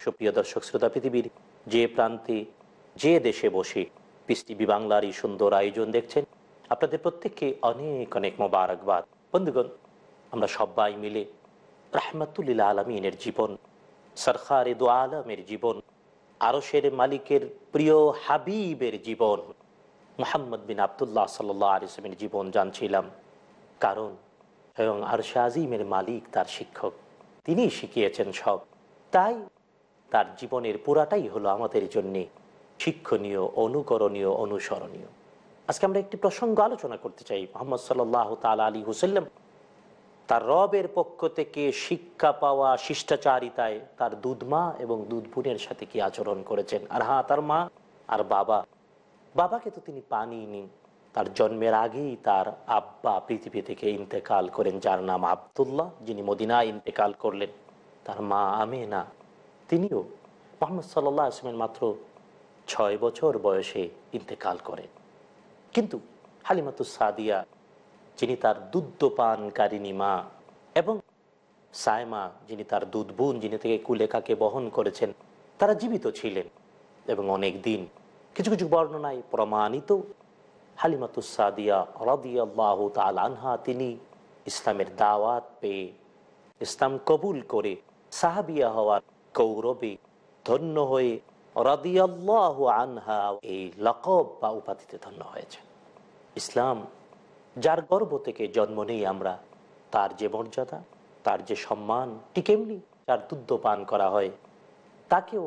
সুপ্রিয় দর্শক শ্রোতা পৃথিবীর যে প্রান্তে, যে দেশে বসে পিস টিভি বাংলার এই সুন্দর আয়োজন দেখছেন, আপনাদের প্রত্যেককে অনেক অনেক মোবারকবাদ। বন্ধুগণ, আমরা সবাই মিলে রাহমাতুল্লিল আলমিনের জীবন, সরকারে দু আলমের জীবন, আরশের মালিকের প্রিয় হাবিবের জীবন, মোহাম্মদ বিন আবদুল্লাহ সাল্লাহ আলিসমের জীবন জানছিলাম। কারণ এবং আরশে আজিমের মালিক তার শিক্ষক। তিনি শিখিয়েছেন সব। তাই তার জীবনের পুরাটাই হলো আমাদের জন্য শিক্ষণীয়, অনুকরণীয়, অনুসরণীয়। আজকে আমরা একটি প্রসঙ্গ আলোচনা করতে চাই। মোহাম্মদ সাল্লাহ তালা আলী হুসাল্লাম তার রবের পক্ষ থেকে শিক্ষা পাওয়া শিষ্টাচারিতায় তার দুধ মা এবং দুধ বোনের সাথে কি আচরণ করেছেন? আর হ্যাঁ তার মা আর বাবা। বাবাকে তো তিনি পানিনি তার জন্মের আগেই তার আব্বা পৃথিবী থেকে ইন্তেকাল করেন, যার নাম আবদুল্লাহ, যিনি মদিনায় ইন্তেকাল করলেন। তার মা আমেনা। তিনিও মোহাম্মদ সাল্লাহ আসলামের মাত্র ছয় বছর বয়সে ইন্তেকাল করেন। কিন্তু হালিমাতুস সাদিয়া, যিনি তার দুধপানকারিনী মা, এবং সায়মা, যিনি তার দুধ বোন যিনি থেকে কুলেখাকে বহন করেছেন, তারা জীবিত ছিলেন। এবং অনেক দিন কিছু কিছু বর্ণনায় প্রমাণিত হালিমাতুসাদিয়া রদিয়াল্লাহ তাল আনহা, তিনি ইসলামের দাওয়াত পেয়ে ইসলাম কবুল করে সাহাবিয়া হওয়ার গৌরবে ধন্য হয়ে রদিয়াল্লাহ আনহা এই লকব বা উপাধিতে ধন্য হয়েছে ইসলাম, যার গর্ব থেকে জন্ম নেই আমরা, তার যে মর্যাদা, তার যে সম্মান, ঠিক এমনি যার দুধ পান করা হয়, তাকেও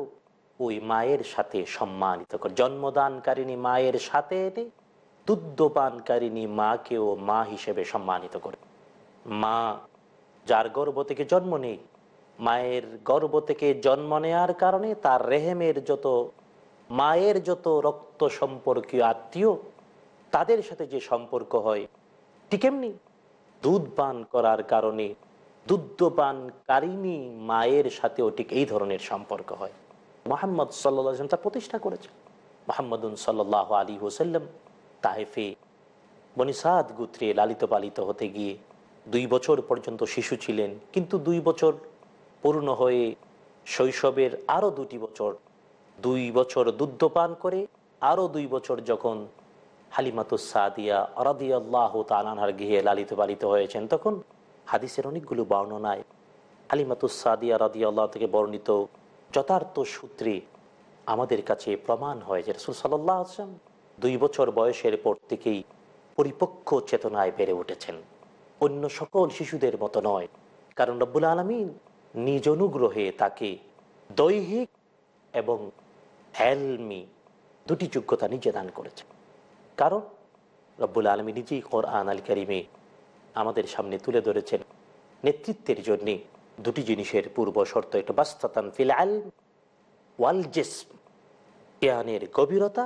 ওই মায়ের সাথে সম্মানিত করে জন্মদানকারিনী মায়ের সাথে দুধপানকারিনী মাকেও মা হিসেবে সম্মানিত করে মা, যার গর্ব থেকে জন্ম নেই, মায়ের গর্ব থেকে জন্ম নেয়ার কারণে তার রেহেমের যত, মায়ের যত রক্ত সম্পর্কীয় আত্মীয়, তাদের সাথে যে সম্পর্ক হয়, ঠিক এমনি দুধ পান করার কারণে দুধপানকারিনী মায়ের সাথেও ঠিক এই ধরনের সম্পর্ক হয়। মোহাম্মদ সাল্লাম তা প্রতিষ্ঠা করেছে মোহাম্মদুন সাল্লাহ আলী হোসাল্লাম তাহেফে বনিসাদ গুত্রে লালিত পালিত হতে গিয়ে দুই বছর পর্যন্ত শিশু ছিলেন, কিন্তু দুই বছর পূর্ণ হয়ে শৈশবের আরও দুটি বছর, দুই বছর দুধপান করে, আরও দুই বছর যখন হালিমাতুসাদিয়া আরাদিয়াল্লাহ তালানহার গৃহে লালিত পালিত হয়েছেন, তখন হাদিসের অনেকগুলো বর্ণনায় হালিমাতুসাদিয়া রাদিয়াল্লাহ থেকে বর্ণিত যথার্থ সূত্রে আমাদের কাছে প্রমাণ হয় যে রসুল সাল্লাহ আসলাম দুই বছর বয়সের পর থেকেই পরিপক্ক চেতনায় বেড়ে উঠেছেন। অন্য সকল শিশুদের মতো নয়, কারণ রব্বুল আলমিন নিজ অনুগ্রহে তাকে দৈহিক এবং হেলমি দুটি যোগ্যতা নিজে দান করেছেন। কারণ রব্বুল আলমী নিজেই কোরআন আল করিমে আমাদের সামনে তুলে ধরেছেন, নেতৃত্বের জন্যে দুটি জিনিসের পূর্ব শর্ত একটা, বাস্তাতান ফিল আল ওয়াল জেসম, জ্ঞানের গভীরতা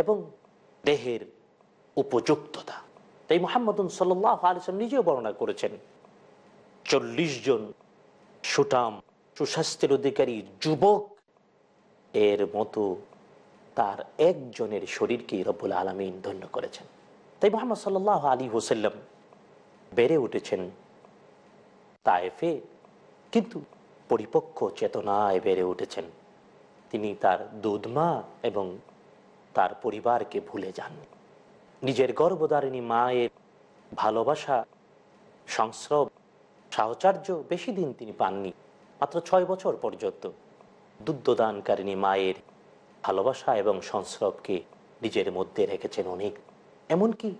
এবং দেহের উপযুক্ততা। তাই মোহাম্মদ সাল্লাহ আলিসাম নিজেও বর্ণনা করেছেন, চল্লিশ জন সুটাম সুস্বাস্থ্যের অধিকারী যুবক, এর মতো তার একজনের শরীরকে রব্বুল আলমিন ধন্য করেছেন। তাই মোহাম্মদ সাল্লাহ আলী হোসাল্লাম বেড়ে উঠেছেন তায়েফে, কিন্তু পরিপক্ক চেতনায় বেড়ে উঠেছেন। তিনি তার দুধমা এবং তার পরিবারকে ভুলে যান। নিজের গর্ভধারিণী মায়ের ভালোবাসা, সংস্রব, সাহচার্য বেশি দিন তিনি পাননি, মাত্র ছয় বছর পর্যন্ত। দুগ্ধদানকারিণী মায়ের ভালোবাসা এবং সংস্রবকে নিজের মধ্যে রেখেছেন অনেক, এমনকি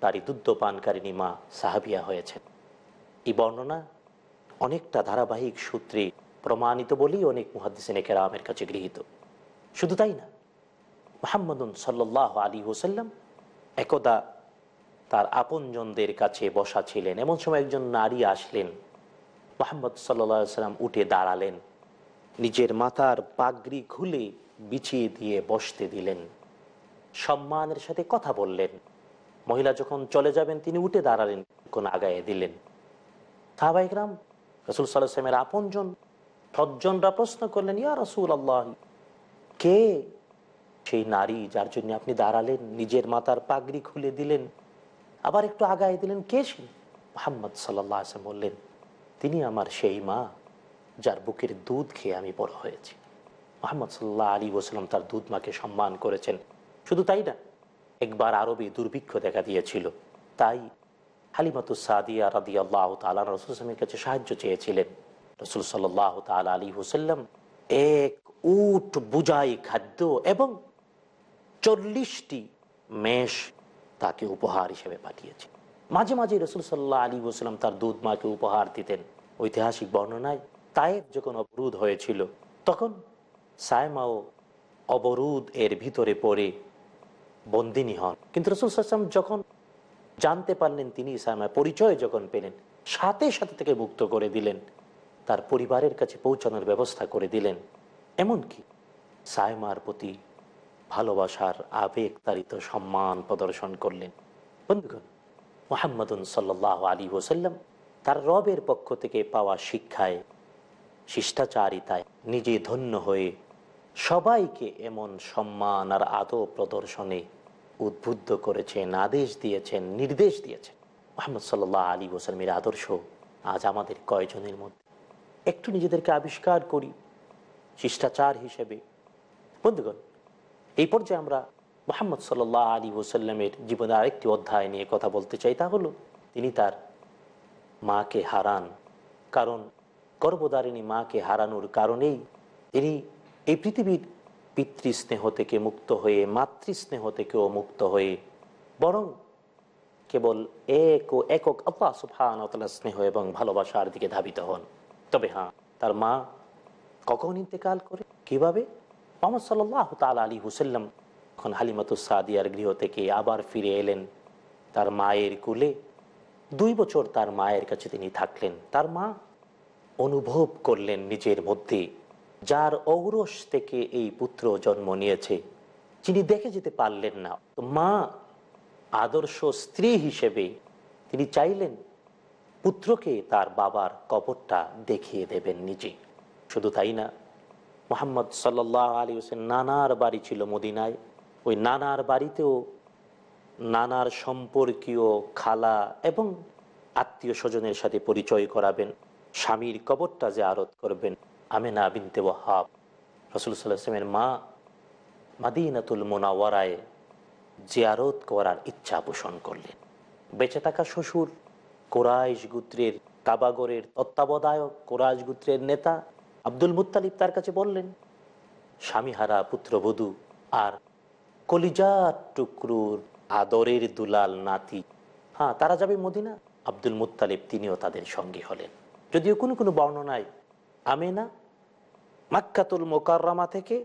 তারই দুগ্ধ পানকারিণী মা সাহাবিয়া হয়েছেন। এই বর্ণনা অনেকটা ধারাবাহিক সূত্রে প্রমাণিত বলেই অনেক মুহাদ্দিসিন কেরামের কাছে গৃহীত। শুধু তাই না মোহাম্মদুন সাল্লাহ আলী হোসাল্লাম একদা তার আপনজনদের কাছে বসা ছিলেন। এমন সময় একজন নারী আসলেন। মোহাম্মদ সাল্লা সাল্লাম উঠে দাঁড়ালেন। নিজের মাথার পাগড়ি খুলে বিছিয়ে দিয়ে বসতে দিলেন। সম্মানের সাথে কথা বললেন। মহিলা যখন চলে যাবেন, তিনি উঠে দাঁড়ালেন, কোন আগায়ে দিলেন। সাহাবাইকরাম রসুল সাল্লামের আপনজন, সজ্জনরা প্রশ্ন করলেন, ইয়া রসুল আল্লাহ কে সেই নারী যার জন্য আপনি দাঁড়ালেন, নিজের মাথার পাগড়ি খুলে দিলেন, আবার একটু আগায় দিলেন, কে সে মোহাম্মদ সাল্লাহ আসলাম বললেন, তিনি আমার সেই মা যার বুকের দুধ খেয়ে আমি বড় হয়েছি। মোহাম্মদ সাল্লাহ আলী ওসালাম তার দুধ মাকে সম্মান করেছেন। শুধু তাই না, একবার আরবে দুর্ভিক্ষ দেখা দিয়েছিল। তাই হালিমাতু সাদিয়া রাদি আল্লাহ তালা রসুলের কাছে সাহায্য চেয়েছিলেন। রসুল সাল্লাহ তাল আলী হুসাল্লাম এক উট বুঝাই খাদ্য এবং চল্লিশটি মেষ তাকে উপহার হিসেবে পাঠিয়েছে। মাঝে মাঝে রসুল সাল্লাহ আলী ওসালাম তার দুধ মাকে উপহার দিতেন। ঐতিহাসিক বর্ণনায় তায়েব যখন অবরোধ হয়েছিল, তখন সায়মাও অবরোধ এর ভিতরে পড়ে বন্দিনী হন। কিন্তু রসুল সাল্লাম যখন জানতে পারলেন, তিনি সায়মায় পরিচয় যখন পেলেন, সাথে সাথে থেকে মুক্ত করে দিলেন, তার পরিবারের কাছে পৌঁছানোর ব্যবস্থা করে দিলেন। এমনকি সায়মার প্রতি ভালোবাসার আবেগ তারিত সম্মান প্রদর্শন করলেন। বন্ধুগণ, মোহাম্মদুন সাল্লাহ আলী ওসাল্লাম তার রবের পক্ষ থেকে পাওয়া শিক্ষায়, শিষ্টাচারিতায় নিজে ধন্য হয়ে সবাইকে এমন সম্মান আর আদৌ প্রদর্শনে উদ্বুদ্ধ করেছেন, আদেশ দিয়েছেন, নির্দেশ দিয়েছেন। মোহাম্মদ সাল্লাহ আলী ওসালমের আদর্শ আজ আমাদের কয়জনের মধ্যে? একটু নিজেদেরকে আবিষ্কার করি, শিষ্টাচার হিসেবে। বন্ধুগণ এই পর্যায়ে আমরা মোহাম্মদ সাল্লাহ আলী ওসাল্লামের জীবনে আরেকটি অধ্যায় নিয়ে কথা বলতে চাই। তা হলো, তিনি তার মাকে হারান। কারণ গর্ভধারিণী মাকে হারানোর কারণেই তিনি এই পৃথিবীর পিতৃস্নেহ থেকে মুক্ত হয়ে, মাতৃস্নেহ থেকেও মুক্ত হয়ে, বরং কেবল এক ও একক আল্লাহ সুফান স্নেহ এবং ভালোবাসার দিকে ধাবিত হন। তবে হ্যাঁ তার মা কখন ইন্তেকাল করে? কীভাবে? মোহাম্মদ সাল্লাহ তাল আলী হুসাল্লাম এখন হালিমাতুস সাদিয়ার গৃহ থেকে আবার ফিরে এলেন। তার মায়ের কুলে দুই বছর তার মায়ের কাছে তিনি থাকলেন। তার মা অনুভব করলেন নিজের মধ্যে, যার ঔরস থেকে এই পুত্র জন্ম নিয়েছে, যিনি দেখে যেতে পারলেন না। মা আদর্শ স্ত্রী হিসেবে তিনি চাইলেন পুত্রকে তার বাবার কবরটা দেখিয়ে দেবেন নিজে। শুধু তাই না মোহাম্মদ সাল্লাহ আলী হোসেন নানার বাড়ি ছিল মদিনায়। ওই নানার বাড়িতেও নানার সম্পর্কীয় খালা এবং আত্মীয় স্বজনের সাথে পরিচয় করাবেন। স্বামীর কবরটা যে আরত করবেন, আমেনা বিনতে ওয়াহাব। রসুল সাল্লামের মা মাদিনাতুল মোনাওয়ারায় জিয়ারত করার ইচ্ছা পোষণ করলেন। বেঁচে থাকা শ্বশুর কোরআশ গুত্রের কাবাগরের তত্ত্বাবধায়ক কোরআশ গুত্রের নেতা আব্দুল মুতালিব তার কাছে বললেন, স্বামীহারা পুত্রবধূ আর কলিজার টুকরুর আদরের দুলাল নাতি। হ্যাঁ তারা যাবে মদিনা? আব্দুল মুতালিব তিনিও তাদের সঙ্গে হলেন। যদিও কোনো কোনো বর্ণনায় আমেনা, মাক্কাতুল মোকাররামা থেকে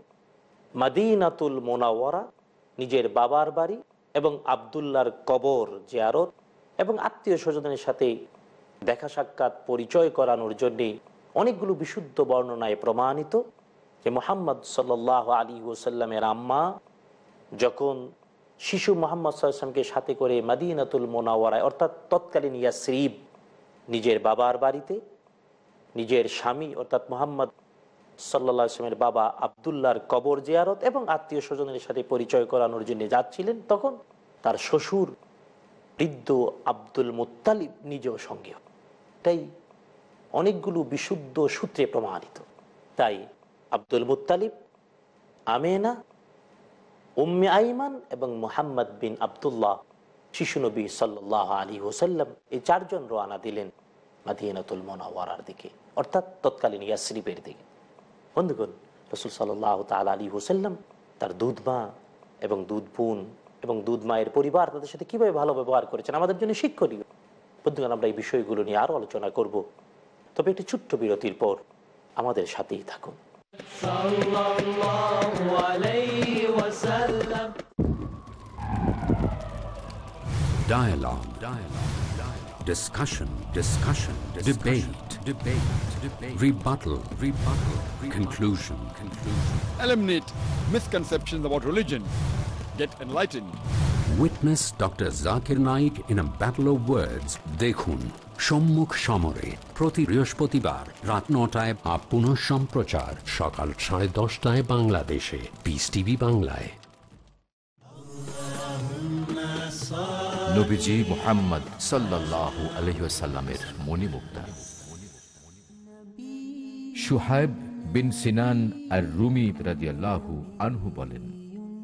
মাদিনাতুল মোনাওয়ারা, নিজের বাবার বাড়ি এবং আবদুল্লার কবর জিয়ারত এবং আত্মীয় স্বজনের সাথে দেখা সাক্ষাৎ পরিচয় করানোর জন্যে অনেকগুলো বিশুদ্ধ বর্ণনায় প্রমাণিত যে মোহাম্মদ সাল আলী ওসাল্লামের আম্মা যখন শিশু মোহাম্মদ সাল্লামকে সাথে করে মাদিনাতুল মোনাওয়ারায়, অর্থাৎ তৎকালীন ইয়াসরিব নিজের বাবার বাড়িতে, নিজের স্বামী, অর্থাৎ মোহাম্মদ সাল্লা আসলামের বাবা আবদুল্লাহর কবর জিয়ারত এবং আত্মীয় স্বজনের সাথে পরিচয় করানোর জন্য যাচ্ছিলেন, তখন তার শ্বশুর বৃদ্ধ আব্দুল মুতালিব নিজেও সঙ্গে তাই অনেকগুলো বিশুদ্ধ সূত্রে প্রমাণিত। তাই আব্দুল মুতালিব আমেনা, উম্মে আইমান এবং মোহাম্মদ বিন আবদুল্লাহ শিশুনবী সাল্লাহ আলী হোসাল্লাম এই চারজন রোয়ানা দিলেন মাদিনাতুল মোনাওয়ারার দিকে, অর্থাৎ তৎকালীন ইয়াসরিফের দিকে। বন্ধুগণ, রসুল সাল্লাহ তাল আলী হোসাল্লাম তার দুধ মা এবং দুধ বোন এবং দুধ মায়ের পরিবার তাদের সাথে কীভাবে ভালো ব্যবহার করেছেন আমাদের জন্য শিক্ষণীয়। বন্ধুগণ, আমরা এই বিষয়গুলো নিয়ে আরও আলোচনা করব। তবে একটি ছোট্ট বিরতির পর আমাদের সাথেই থাকুন Dialogue. Dialogue. Dialogue. Discussion. Discussion. Debate. Debate. Debate. Rebuttal. Rebuttal. Conclusion. Conclusion. Eliminate misconceptions about religion. Get enlightened. Witness doctor Zakir Naik in a battle of words. দেখুন সম্মুখ সমরে প্রতি বৃহস্পতিবার রাত নটায় বা পুনঃ সম্প্রচার সকাল সাড়ে দশটায় বাংলাদেশে পিস টিভি বাংলায় নবীজি সাল্লাল্লাহু আলহিসাল্লামের মণিমুক্তা সুহাইব বিন সিনান আর রুমি রাদিয়াল্লাহু আনহু বলেন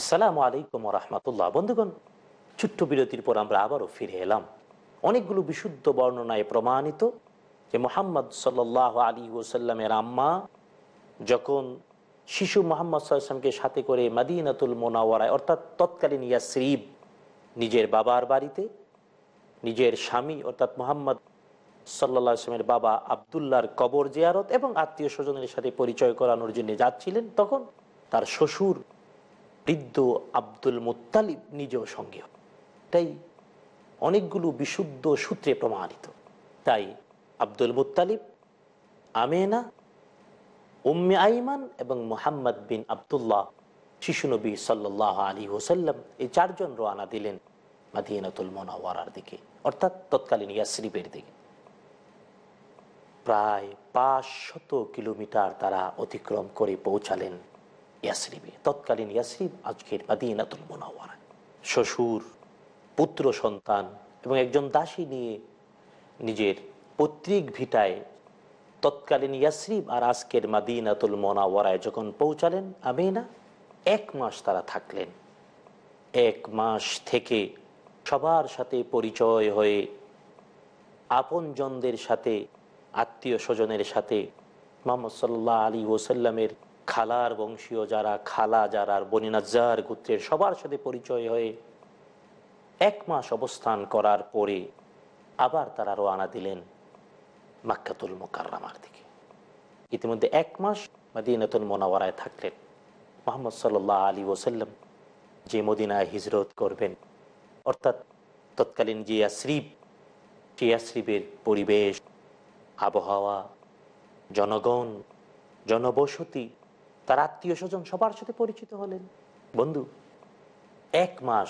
আসসালামু আলাইকুম রহমতুল্লাহ। বন্ধুগণ, ছোট্ট বিরতির পর আমরা আবারও ফিরে এলাম। অনেকগুলো বিশুদ্ধ বর্ণনায় প্রমাণিত যে মোহাম্মদ সাল আলী ওসাল্লামের আম্মা যখন শিশু মোহাম্মদ সাল্লামকে সাথে করে মাদিনাতুল মোনাওয়ারায়, অর্থাৎ তৎকালীন ইয়াসরিব, নিজের বাবার বাড়িতে, নিজের স্বামী, অর্থাৎ মোহাম্মদ সাল্লা আসলামের বাবা আবদুল্লাহর কবর জিয়ারত এবং আত্মীয় স্বজনের সাথে পরিচয় করানোর জন্য যাচ্ছিলেন, তখন তার শ্বশুর বৃদ্ধ আব্দুল মুত্তালিব নিজেও সঙ্গে তাই অনেকগুলো বিশুদ্ধ সূত্রে প্রমাণিত। তাই আব্দুল মুত্তালিব, আমেনা, উম্মে আইমান এবং মোহাম্মদ বিন আবদুল্লাহ শিশুনবী সাল্লাহ আলী ওসাল্লাম এই চারজন রোয়ানা দিলেন মাদিনাতুল মোনাওয়ারার দিকে, অর্থাৎ তৎকালীন ইয়াসরিফের দিকে। প্রায় পাঁচ শত কিলোমিটার তারা অতিক্রম করে পৌঁছালেন ইয়াসরিবে তৎকালীন ইয়াসরিব আজকের মাদিনাতুল মোনাওয়ারা। শ্বশুর, পুত্র সন্তান এবং একজন দাসী নিয়ে নিজের পৈতৃক ভিটায় তৎকালীন ইয়াসরিব আর আজকের মাদিনাতুল মোনাওয়ারায় যখন পৌঁছালেন, আমিনা, এক মাস তারা থাকলেন। এক মাস থেকে সবার সাথে পরিচয় হয়ে আপনজনদের সাথে, আত্মীয় স্বজনের সাথে মোহাম্মদ সাল্লাহ আলী ওসাল্লামের খালার বংশীয় যারা, খালা যারা বনিনাজার গোত্রের সবার সাথে পরিচয় হয়ে এক মাস অবস্থান করার পরে আবার তারা রোয়ানা দিলেন মাক্কাতুল মোকাররামার দিকে। ইতিমধ্যে এক মাস মাদিনাতুল মোনাওয়ারায় থাকলেন। মোহাম্মদ সাল্লাহ আলী ওসাল্লাম যে মদিনায় হিজরত করবেন, অর্থাৎ তৎকালীন যে আশ্রিপ যে আশ্রিপের পরিবেশ, আবহাওয়া, জনগণ, জনবসতি তার আত্মীয় স্বজন সবার সাথে পরিচিত হলেন। বন্ধু, এক মাস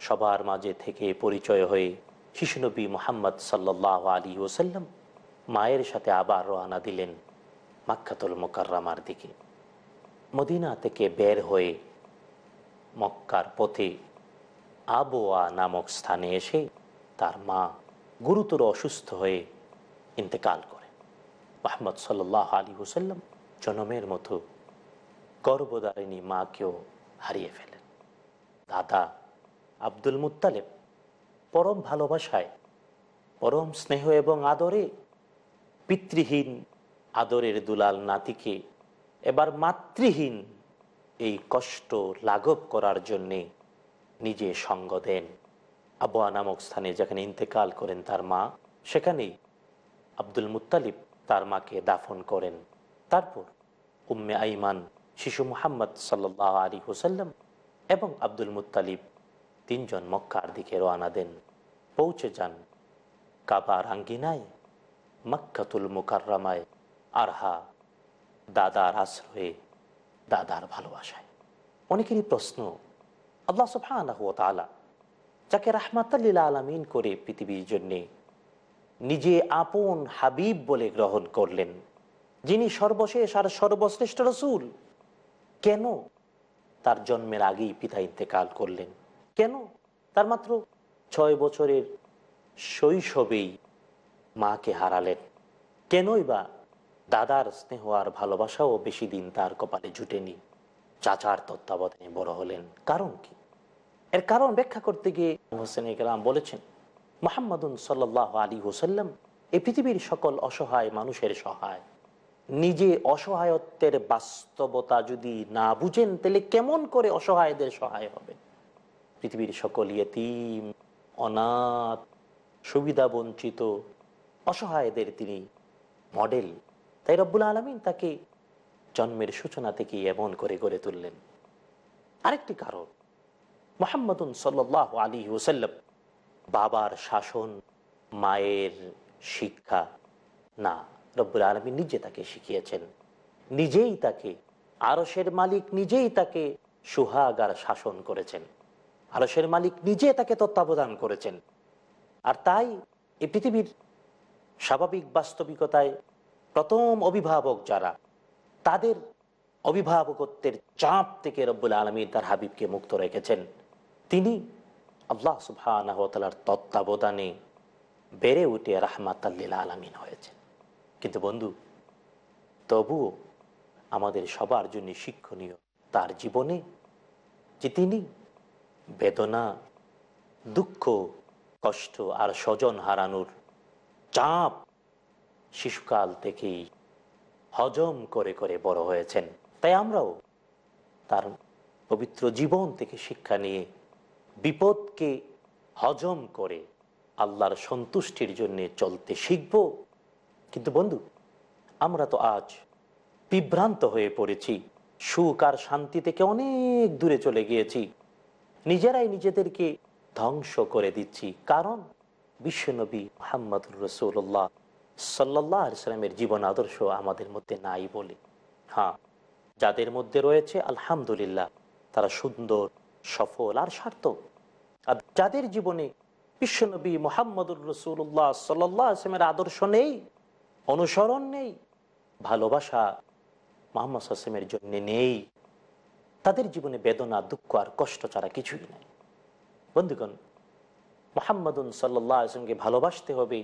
সবার মাঝে থেকে পরিচয় হয়ে শিশুনবী মোহাম্মদ সাল্লাহ আলী ওসাল্লাম মায়ের সাথে আবার রওনা দিলেন মাক্কাতুল মোকাররামার দিকে। মদিনা থেকে বের হয়ে মক্কার পথে আবোয়া নামক স্থানে এসে তার মা গুরুতর অসুস্থ হয়ে ইন্তেকাল করে। মোহাম্মদ সাল্লাহ আলী হুসাল্লাম জনমের মতো গর্ভধারিণী মাকেও হারিয়ে ফেলেন। দাদা আব্দুল মুত্তালেব পরম ভালোবাসায়, পরম স্নেহ এবং আদরে পিতৃহীন আদরের দুলাল নাতিকে এবার মাতৃহীন এই কষ্ট লাঘব করার জন্যে নিজে সঙ্গ দেন। আবুয়া নামক স্থানে যেখানে ইন্তেকাল করেন তার মা, সেখানেই আব্দুল মুত্তালিব তার মাকে দাফন করেন। তারপর উম্মে আইমান শিশু মুহাম্মদ সাল্লাহ আলী হুসাল্লাম এবং আব্দুল মুত্তালিব তিনজন মক্কার দিকে রওনা দেন। পৌঁছে যান কাবার আঙ্গিনায়, মক্কাতুল মুকাররামায়, আরহা, দাদার আশ্রয়ে, দাদার ভালোবাসায়। অনেকেরই প্রশ্ন, আল্লাহ সুবহানাহু ওয়া তাআলা যাকে রাহমাতাল্লিল আলামিন করে পৃথিবীর জন্যে নিজে আপন হাবিব বলে গ্রহণ করলেন, যিনি সর্বশেষ আর সর্বশ্রেষ্ঠ রসুল কেন তার জন্মের আগেই পিতা ইন্তেকাল করলেন? কেন? তার মাত্র ছয় বছরের শৈশবেই মাকে হারালেন। কেনই বা দাদার স্নেহ আর ভালোবাসাও বেশি দিন তার কপালে জুটেনি? চাচার তত্ত্বাবধানে বড় হলেন। কারণ কি? এর কারণ ব্যাখ্যা করতে গিয়ে হোসেন ইকরাম বলেছেন, মোহাম্মদুন সাল্লাহ আলী হোসাল্লাম এই পৃথিবীর সকল অসহায় মানুষের সহায়। নিজে অসহায়ত্বের বাস্তবতা যদি না বুঝেন, তাহলে কেমন করে অসহায়দের সহায় হবে? পৃথিবীর সকল ইয়েতিম, অনাথ, সুবিধা বঞ্চিত, অসহায়দের তিনি মডেল। তাই রব্বুল আলমিন তাকে জন্মের সূচনা থেকে এমন করে গড়ে তুললেন। আরেকটি কারণ, মোহাম্মদুন সাল্লাহ আলী ওসাল্লাম বাবার শাসন মায়ের শিক্ষা না। রব্বুল আলমী নিজে তাকে শিখিয়েছেন। নিজেই তাকে আরসের মালিক নিজেই তাকে সুহাগার শাসন করেছেন। আরসের মালিক নিজে তাকে তত্ত্বাবধান করেছেন। আর তাই এই পৃথিবীর স্বাভাবিক বাস্তবিকতায় প্রথম অভিভাবক যারা, তাদের অভিভাবকত্বের চাপ থেকে রব্বুল আলমী তার হাবিবকে মুক্ত রেখেছেন। তিনি আল্লাহ সুবাহর তত্ত্বাবধানে বেড়ে উঠে রাহমাতাল্লিল আলমিন হয়েছেন। কিন্তু বন্ধু, তবুও আমাদের সবার জন্য শিক্ষণীয় তার জীবনে যে তিনি বেদনা, দুঃখ, কষ্ট আর স্বজন হারানোর চাপ শিশুকাল থেকেই হজম করে করে বড় হয়েছেন। তাই আমরাও তার পবিত্র জীবন থেকে শিক্ষা নিয়ে বিপদকে হজম করে আল্লাহর সন্তুষ্টির জন্য চলতে শিখব। কিন্তু বন্ধু, আমরা তো আজ বিভ্রান্ত হয়ে পড়েছি। সুখ আর শান্তি থেকে অনেক দূরে চলে গিয়েছি। নিজেরাই নিজেদেরকে ধ্বংস করে দিচ্ছি। কারণ বিশ্বনবী মোহাম্মদুর রসুল্লাহ সাল্লাহ সাল্লামের জীবন আদর্শ আমাদের মধ্যে নাই বলে। হ্যাঁ যাদের মধ্যে রয়েছে আলহামদুলিল্লাহ, তারা সুন্দর, সফল আর সার্থক। আর যাদের জীবনে বিশ্বনবী মোহাম্মদুর রসুল্লাহ সাল্লাহ আসলামের আদর্শ নেই অনুসরণ নেই, ভালোবাসা মোহাম্মদ হাসিমের জন্য নেই। তাদের জীবনে বেদনা, দুঃখ আর কষ্ট ছাড়া কিছুই নাই। বন্ধুগণ, মোহাম্মদুন সাল্লাহ আসলামকে ভালোবাসতে হবে,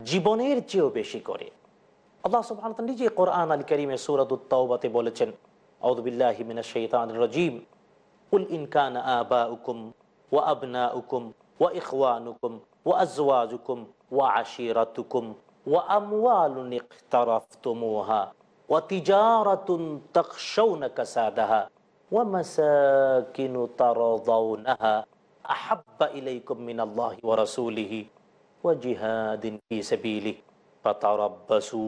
জীবনের চেয়েও বেশি করে। আল্লাহ সুবহান নিজে কোরআন আল করিমে সুরাদুত্তাওবাতে বলেছেন আউদুবিল্লাহ মিনাশ শাইতানির রাজিম। কুল ইন কানা আবাউকুম ওয়া আবনাউকুম ওয়া ইখওয়ানুকুম ওয়া আজওয়াজুকুম ওয়া আশিরাতুকুম ওয়া আমওয়ালুন ইকতারাফতুমুহা ওয়া তিজারাতুন তাখশাউনা কাসাদাহা ওয়া মাসাকিনু তারাদাউনাহা আহাব্বা ইলাইকুম মিনাল্লাহি ওয়া রাসূলিহি ওয়া জিহাদিন ফি সাবিলিহি ফাতারাব্বাসু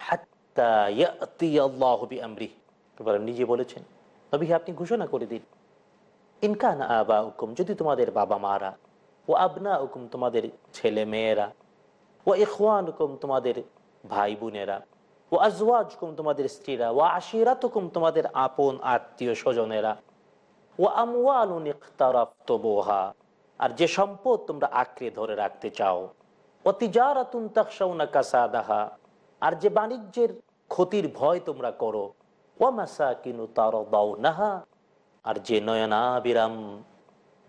হাত্তা ইয়াতি আল্লাহু বিআমরিহি এবার নিজে বলেছেন, নবী, আপনি ঘোষণা করে দিন। ইনকান আবা হুকুম যদি তোমাদের বাবা মারা ও আবনা হুকুম তোমাদের ছেলে মেয়েরা ও ইখওয়ানুকুম তোমাদের ভাই বোনেরা ও আজওয়াজকুম তোমাদের স্ত্রীরা ও আশিরাতুকুম তোমাদের আপন আত্মীয় স্বজনেরা ও আমওয়ালুন ইখতারাফতুবুহা আর যে সম্পদ তোমরা আঁকড়ে ধরে রাখতে চাও ও তিজারাতুন তাখশাউনা কাসাদাহা, আর যে বাণিজ্যের ক্ষতির ভয় তোমরা করো ও মাসাকিনু তারদাউনাহা, আর যে নয়নাবিরাম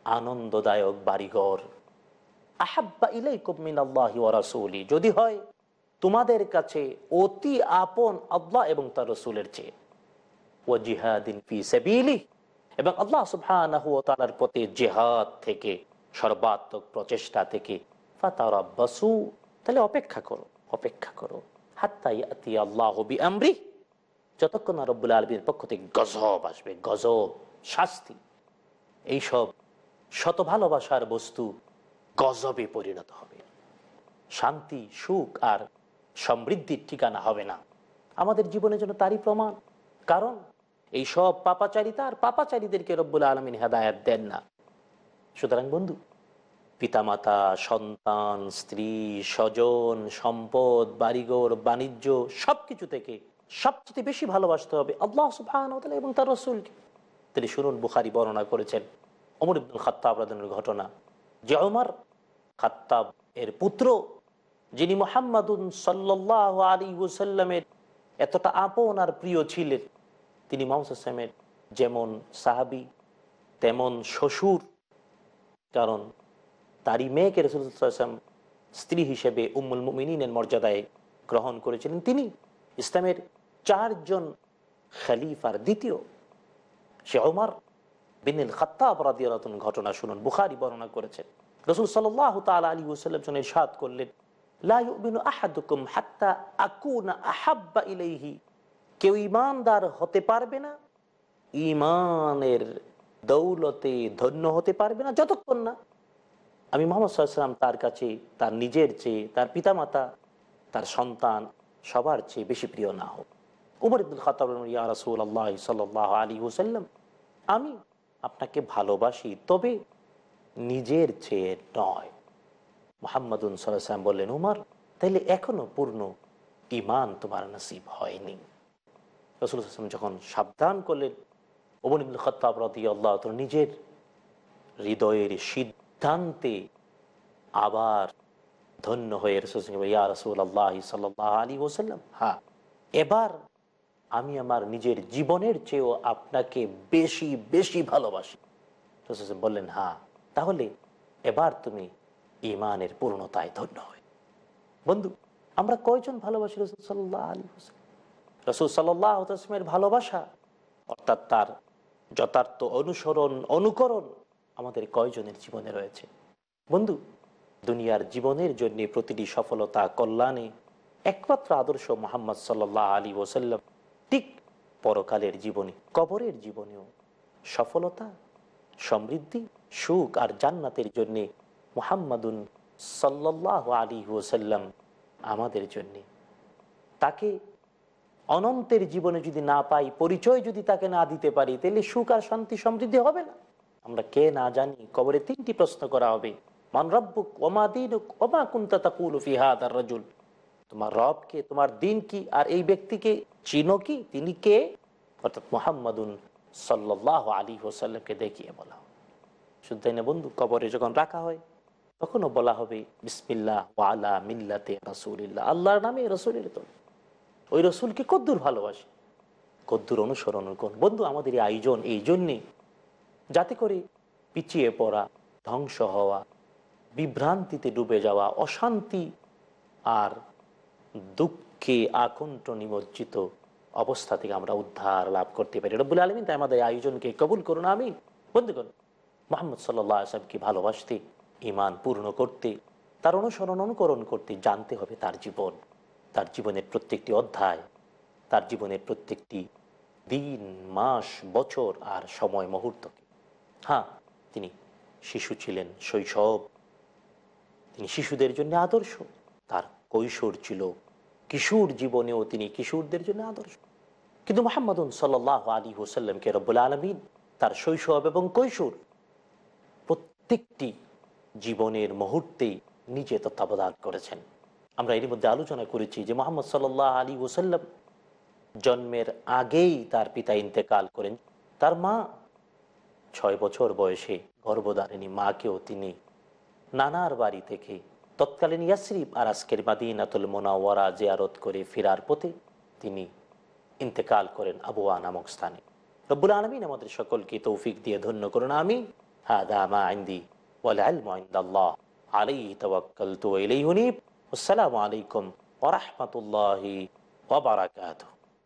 আনন্দদায়ক বাড়িঘর। আহাব্বা ইলাইকুম মিনাল্লাহি ওয়া রাসূলি। যদি হয়, তোমাদের কাছে অতি আপন আল্লাহ এবং তার রসুলের চেয়ে। ও জিহাদিন ফি সাবিলি। এবং আল্লাহ সুবহানাহু ওয়া তাআলার পথে থেকে, সর্বাত্মক প্রচেষ্টা থেকে, ফাতারাব্বাসু। তাহলে অপেক্ষা করো অপেক্ষা করো। হাত্তা ইয়াতি আল্লাহ বিআমরি। যতক্ষণ রব্বুল আলমীর পক্ষ থেকে গজব আসবে, গজব, শাস্তি। এইসব শত ভালোবাসার বস্তু গজবে পরিণত হবে। শান্তি, সুখ আর সমৃদ্ধির ঠিকানা হবে না। আমাদের জীবনের জন্য তারই প্রমাণ। কারণ এই সব পাপাচারিতা আর পাপাচারীদেরকে রব্বুল আলমিন হেদায়াত দেন না। সুতরাং বন্ধু, পিতামাতা, সন্তান, স্ত্রী, স্বজন, সম্পদ, বাড়িঘর, বাণিজ্য, সবকিছু থেকে সবচেয়ে বেশি ভালোবাসতে হবে আল্লাহ এবং তার রসুলকে। তিনি শুনুন, বুখারি বর্ণনা করেছেন অমর ইবনুল খাত্তাব রাদনের ঘটনা। যে অমর খাত্তাব এর পুত্র, যিনি মোহাম্মদুন সাল্লাহ আলী ওসাল্লামের এতটা আপন আর প্রিয় ছিলেন, তিনি আসলামের যেমন সাহাবি, তেমন শ্বশুর, কারণ তারই মেয়েকে রসুলাম স্ত্রী হিসেবে উম্মুল মুমিনের মর্যাদায় গ্রহণ করেছিলেন। তিনি ইসলামের চারজন খালিফার দ্বিতীয়, সে ওমর বিনিল খত্তাব রাদিয়ালাতুন ঘটনা শুনুন। বুখারি বর্ণনা করেছেন। রসুল সাল্লাহ তাল আলী ওসাল্লাম শুনে সাদ করলেন কেউ ইমানদার হতে পারবে না ইমানের দৌলতে ধন্য হতে পারবে না, যতক্ষণ না। আমি মোহাম্মদ সাল্লাম তার কাছে, তার নিজের চেয়ে, তার পিতামাতা, তার সন্তান সবার চেয়ে বেশি প্রিয় না হোক। উমর ইবুল খাতাব ইয়া রাসুল আল্লাহ সাল্লাহ আলী হুসাল্লাম আমি আপনাকে ভালোবাসি, তবে নিজের চেয়ে নয়। মোহাম্মদুন সাল্লাম বললেন, উমার, তাইলে এখনও পূর্ণ ইমান তোমার নসিব হয়নি। রসুল হাসলাম যখন সাবধান করলেন, ওমর ইবুল রদি আল্লাহ তো নিজের হৃদয়ের সিদ্ধান্তে আবার ধন্য হয়ে রসুল ইয়া রসুল আল্লাহ সাল্লাহ আলী ওসাল্লাম হ্যাঁ এবার আমি আমার নিজের জীবনের চেয়েও আপনাকে বেশি বেশি ভালোবাসি। বললেন হ্যাঁ তাহলে এবার তুমি ইমানের পূর্ণতায় ধন্য হয়। বন্ধু, আমরা কয়জন ভালোবাসি রসুল সাল্লাহ আলী হোসেন রসুল সাল্লামের ভালোবাসা, অর্থাৎ তার যথার্থ অনুসরণ, অনুকরণ আমাদের কয়জনের জীবনে রয়েছে? বন্ধু, দুনিয়ার জীবনের জন্য প্রতিটি সফলতা, কল্যাণে একমাত্র আদর্শ মোহাম্মদ সাল্লাহ আলী ওসাল্লাম পরকালের জীবনে, কবরের জীবনেও। সফলতা, সমৃদ্ধি, সুখ আর জান্নাতের জন্যে মুহাম্মাদুন সাল্লাহ আলী ওসাল্লাম আমাদের জন্যে। তাকে অনন্তের জীবনে যদি না পাই, পরিচয় যদি তাকে না দিতে পারি, তাহলে সুখ আর শান্তি, সমৃদ্ধি হবে না। আমরা কে না জানি, কবরে তিনটি প্রশ্ন করা হবে। মান রব্বুক ওমা দিন ওমা কুন্তা তাকুল ফিহাদ আর রাজুল? তোমার রবকে, তোমার দিন কি আর এই ব্যক্তিকে চিনো কি? তিনি কে? অর্থাৎ মোহাম্মদুন সাল্লাহ আলী হোসাল্লামকে দেখিয়ে বলা শুধু তাই না বন্ধু, কবরে যখন রাখা হয়, তখনও বলা হবে, বিসমিল্লাহ ওয়ালা মিল্লাতে রসুলিল্লাহ। আল্লাহর নামে রসুলের তো ওই রসুলকে কদ্দুর ভালোবাসে। কদ্দুর অনুসরণ কোন? বন্ধু, আমাদের এই আয়োজন এই জন্যে যাতে করে পিছিয়ে পড়া, ধ্বংস হওয়া, বিভ্রান্তিতে ডুবে যাওয়া, অশান্তি আর দুঃখে আকণ্ঠ নিমজ্জিত অবস্থা থেকে আমরা উদ্ধার লাভ করতে পারি। রব্বুল আলমিন তাই আমাদের আয়োজনকে কবুল করুন আমি বন্ধুগণ, মোহাম্মদ সাল্লাহ আসলামকে ভালোবাসতে ইমান পূর্ণ করতে, তার অনুসরণ, অনুকরণ করতে জানতে হবে তার জীবন। তার জীবনের প্রত্যেকটি অধ্যায়, তার জীবনের প্রত্যেকটি দিন, মাস, বছর আর সময় মুহূর্তকে। হ্যাঁ তিনি শিশু ছিলেন শৈশব। তিনি শিশুদের জন্য আদর্শ। তার কৈশোর ছিল কিশোর জীবনেও তিনি কিশোরদের জন্য আদর্শ। কিন্তু মোহাম্মদ সাল্লাহ আলী হোসাল্লামকে রব্বুল আলমিন তার শৈশব এবং কৈশোর প্রত্যেকটি জীবনের মুহূর্তেই নিজে তত্ত্বাবধান করেছেন। আমরা এর মধ্যে আলোচনা করেছি যে মোহাম্মদ সাল্লাহ আলী ওসাল্লাম জন্মের আগেই তার পিতা ইন্তেকাল করেন। তার মা ছয় বছর বয়সে গর্ভধারিণী মাকেও তিনি নানার বাড়ি থেকে তৎকালীন ইয়াসরিফ আর আজকের মাদিনাতুল মোনাওয়ারা জিয়ারত করে ফেরার পথে তিনি ইন্তেকাল করেন আবুয়া নামক স্থানে। রব্বুল আলমিন আমাদের সকলকে তৌফিক দিয়ে ধন্য করুন আমি আসসালামু আলাইকুম ওরহমতুল্লাহ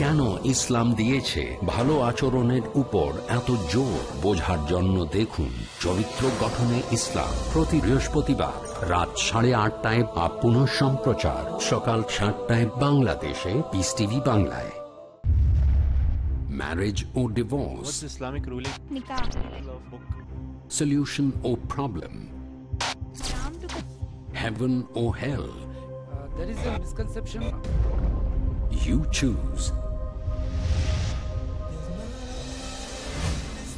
কেন ইসলাম দিয়েছে? ভালো আচরণের উপর এত জোর বোঝার জন্য দেখুন চরিত্র গঠনে ইসলাম প্রতি বৃহস্পতিবার রাত সাড়ে আটটায় বা পুনঃ সম্প্রচার। সকাল সাতটায় বাংলাদেশে পিস টিভি বাংলায়। Marriage O divorce Islamic ruling solution or problem? Heaven or hell? There is a misconception. You choose.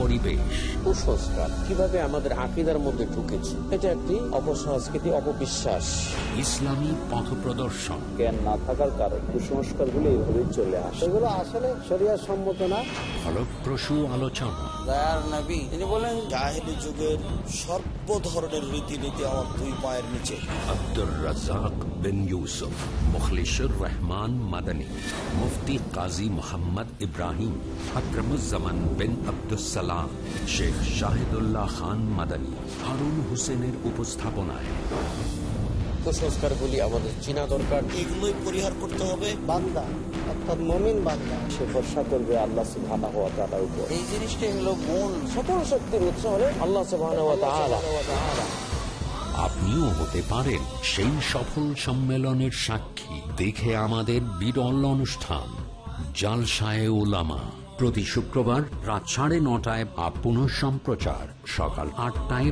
পরিবেশ। কুসংস্কার কীভাবে আমাদের আকিদার মধ্যে ঢুকেছে এটা একটি অপসংস্কৃতি অপবিশ্বাস। ইসলামী পথ প্রদর্শন। জ্ঞান না থাকার কারণে কুসংস্কারগুলো এইভাবে চলে আসে। এগুলো আসলে শরিয়ার সম্মত না। ফলপ্রসূ আলোচনা। দয়ার নবী তিনি বলেন জাহেলি যুগের সর্ব ধরনের রীতিনীতি আমার দুই পায়ের নিচে। আব্দুর রাজাক বিন ইউসুফ মুখলিশুর রহমান মাদানী মুফতি কাজী মোহাম্মদ ইব্রাহিম আকরমুজ্জামান বিন আব্দুসালাম শেখ শাহিদুল্লাহ খান মাদানী হারুন হোসেনের উপস্থাপনায়। কুসংস্কারগুলি আমাদের চিনা দরকার। এগুলোই পরিহার করতে হবে। বান্দা অর্থাৎ মমিন বান্দা সে ভরসা করবে আল্লাহ সুবহানাহু ওয়া তাআলার উপর। এই জিনিসটাই হলো মূল। সকল শক্তির উৎস হলে আল্লাহ সুবহানাহু ওয়া তাআলা। আপনিও হতে পারেন সেই সফল সম্মেলনের সাক্ষী। দেখে আমাদের বিরল অনুষ্ঠান জালসায় ওলামা প্রতি শুক্রবার রাত সাড়ে নটায় বা পুনঃ সম্প্রচার সকাল আটটায়